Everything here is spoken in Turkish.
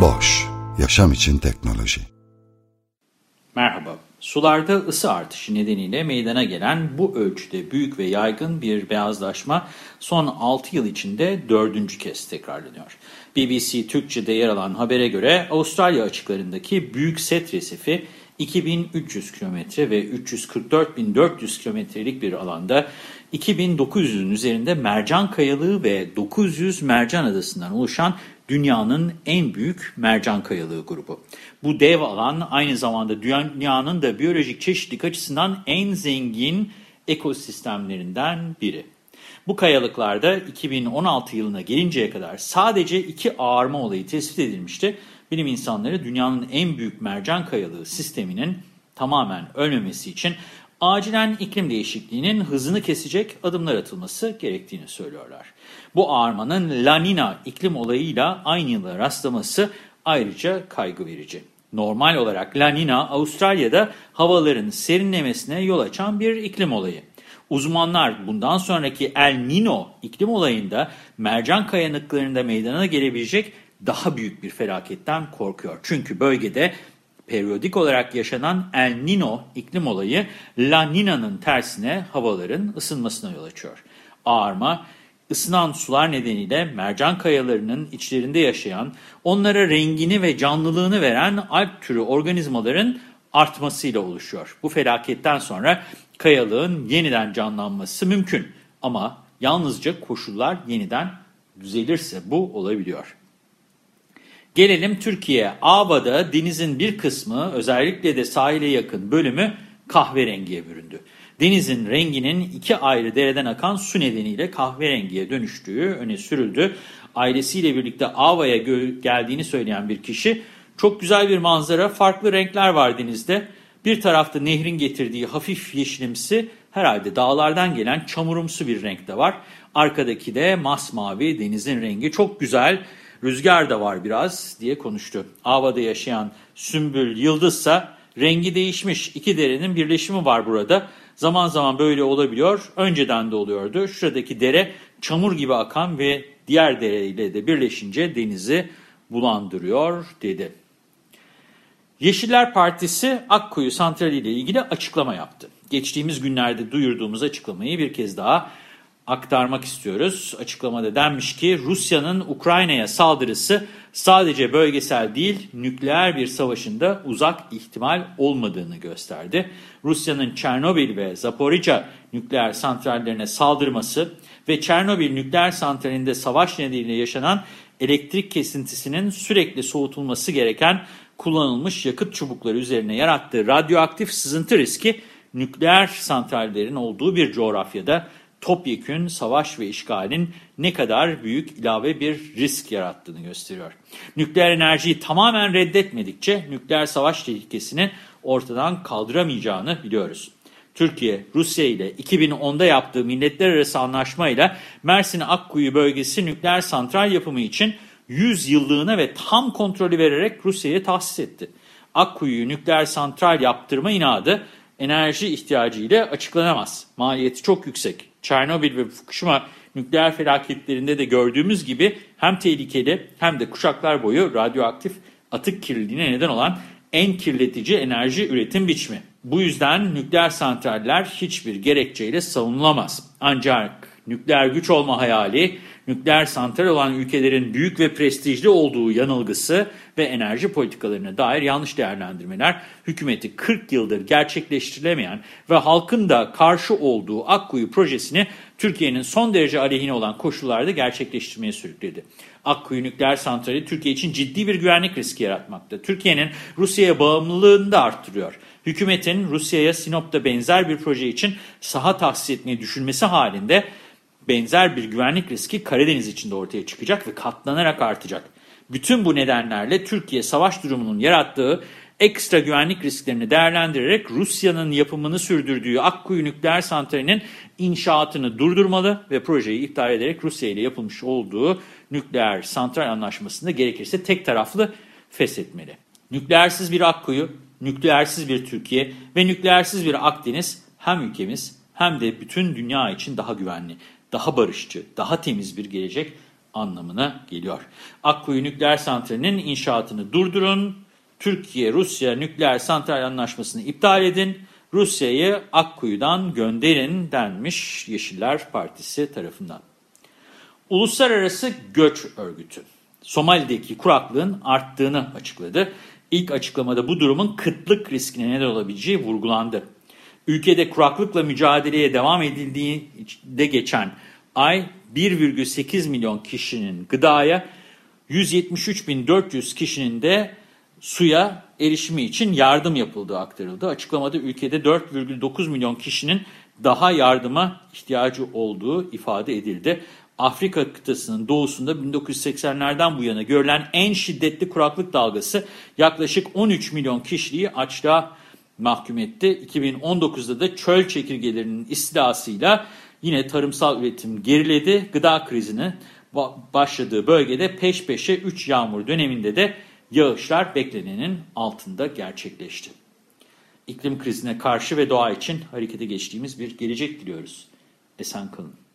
Boş, yaşam için teknoloji. Merhaba. Sularda ısı artışı nedeniyle meydana gelen bu ölçüde büyük ve yaygın bir beyazlaşma son 6 yıl içinde dördüncü kez tekrarlanıyor. BBC Türkçe'de yer alan habere göre Avustralya açıklarındaki Büyük Set Resifi 2300 kilometre ve 344.400 kilometrelik bir alanda 2900'ün üzerinde mercan kayalığı ve 900 mercan adasından oluşan dünyanın en büyük mercan kayalığı grubu. Bu dev alan aynı zamanda dünyanın da biyolojik çeşitlilik açısından en zengin ekosistemlerinden biri. Bu kayalıklarda 2016 yılına gelinceye kadar sadece iki ağarma olayı tespit edilmişti. Bilim insanları dünyanın en büyük mercan kayalığı sisteminin tamamen ölmemesi için acilen iklim değişikliğinin hızını kesecek adımlar atılması gerektiğini söylüyorlar. Bu ağarmanın La Nina iklim olayıyla aynı yıla rastlaması ayrıca kaygı verici. Normal olarak La Nina Avustralya'da havaların serinlemesine yol açan bir iklim olayı. Uzmanlar bundan sonraki El Nino iklim olayında mercan kayanıklarında meydana gelebilecek daha büyük bir felaketten korkuyor. Çünkü bölgede periyodik olarak yaşanan El Nino iklim olayı La Nina'nın tersine havaların ısınmasına yol açıyor. Ağarma, ısınan sular nedeniyle mercan kayalarının içlerinde yaşayan, onlara rengini ve canlılığını veren alp türü organizmaların artmasıyla oluşuyor. Bu felaketten sonra kayalığın yeniden canlanması mümkün ama yalnızca koşullar yeniden düzelirse bu olabiliyor. Gelelim Türkiye. Ava'da denizin bir kısmı özellikle de sahile yakın bölümü kahverengiye büründü. Denizin renginin iki ayrı dereden akan su nedeniyle kahverengiye dönüştüğü öne sürüldü. Ailesiyle birlikte Ava'ya geldiğini söyleyen bir kişi çok güzel bir manzara farklı renkler var denizde. Bir tarafta nehrin getirdiği hafif yeşilimsi herhalde dağlardan gelen çamurumsu bir renk de var. Arkadaki de masmavi denizin rengi çok güzel rüzgar da var biraz diye konuştu. Ava'da yaşayan Sümbül Yıldızsa rengi değişmiş iki derenin birleşimi var burada. Zaman zaman böyle olabiliyor önceden de oluyordu. Şuradaki dere çamur gibi akan ve diğer dereyle de birleşince denizi bulandırıyor dedi. Yeşiller Partisi Akkuyu Santrali ile ilgili açıklama yaptı. Geçtiğimiz günlerde duyurduğumuz açıklamayı bir kez daha aktarmak istiyoruz. Açıklamada denmiş ki Rusya'nın Ukrayna'ya saldırısı sadece bölgesel değil nükleer bir savaşında uzak ihtimal olmadığını gösterdi. Rusya'nın Çernobil ve Zaporijya nükleer santrallerine saldırması ve Çernobil nükleer santralinde savaş nedeniyle yaşanan elektrik kesintisinin sürekli soğutulması gereken kullanılmış yakıt çubukları üzerine yarattığı radyoaktif sızıntı riski nükleer santrallerin olduğu bir coğrafyada topyekün savaş ve işgalin ne kadar büyük ilave bir risk yarattığını gösteriyor. Nükleer enerjiyi tamamen reddetmedikçe nükleer savaş tehlikesini ortadan kaldıramayacağını biliyoruz. Türkiye, Rusya ile 2010'da yaptığı milletler arası anlaşmayla Mersin Akkuyu bölgesi nükleer santral yapımı için 100 yıllığına ve tam kontrolü vererek Rusya'ya tahsis etti. Akkuyu'yu nükleer santral yaptırma inadı enerji ihtiyacı ile açıklanamaz. Maliyeti çok yüksek. Çernobil ve Fukushima nükleer felaketlerinde de gördüğümüz gibi hem tehlikeli hem de kuşaklar boyu radyoaktif atık kirliliğine neden olan en kirletici enerji üretim biçimi. Bu yüzden nükleer santraller hiçbir gerekçeyle savunulamaz. Ancak nükleer güç olma hayali nükleer santral olan ülkelerin büyük ve prestijli olduğu yanılgısı ve enerji politikalarına dair yanlış değerlendirmeler hükümeti 40 yıldır gerçekleştirilemeyen ve halkın da karşı olduğu Akkuyu projesini Türkiye'nin son derece aleyhine olan koşullarda gerçekleştirmeye sürükledi. Akkuyu nükleer santrali Türkiye için ciddi bir güvenlik riski yaratmakta. Türkiye'nin Rusya'ya bağımlılığını da arttırıyor. Hükümetin Rusya'ya Sinop'ta benzer bir proje için saha tahsis etmeyi düşünmesi halinde Benzer bir güvenlik riski Karadeniz içinde ortaya çıkacak ve katlanarak artacak. Bütün bu nedenlerle Türkiye savaş durumunun yarattığı ekstra güvenlik risklerini değerlendirerek Rusya'nın yapımını sürdürdüğü Akkuyu nükleer santralinin inşaatını durdurmalı ve projeyi iptal ederek Rusya ile yapılmış olduğu nükleer santral anlaşmasında gerekirse tek taraflı feshetmeli. Nükleersiz bir Akkuyu, nükleersiz bir Türkiye ve nükleersiz bir Akdeniz hem ülkemiz hem de bütün dünya için daha güvenli, daha barışçı, daha temiz bir gelecek anlamına geliyor. Akkuyu nükleer santralinin inşaatını durdurun, Türkiye-Rusya nükleer santral anlaşmasını iptal edin, Rusya'yı Akkuyu'dan gönderin denmiş Yeşiller Partisi tarafından. Uluslararası Göç Örgütü, Somali'deki kuraklığın arttığını açıkladı. İlk açıklamada bu durumun kıtlık riskine neden olabileceği vurgulandı. Ülkede kuraklıkla mücadeleye devam edildiğinde geçen ay 1,8 milyon kişinin gıdaya, 173.400 kişinin de suya erişimi için yardım yapıldığı aktarıldı. Açıklamada ülkede 4,9 milyon kişinin daha yardıma ihtiyacı olduğu ifade edildi. Afrika kıtasının doğusunda 1980'lerden bu yana görülen en şiddetli kuraklık dalgası yaklaşık 13 milyon kişiyi açlığa mahkum etti. 2019'da da çöl çekirgelerinin istilasıyla yine tarımsal üretim geriledi. Gıda krizinin başladığı bölgede peş peşe 3 yağmur döneminde de yağışlar beklenenin altında gerçekleşti. İklim krizine karşı ve doğa için harekete geçtiğimiz bir gelecek diliyoruz. Esen kalın.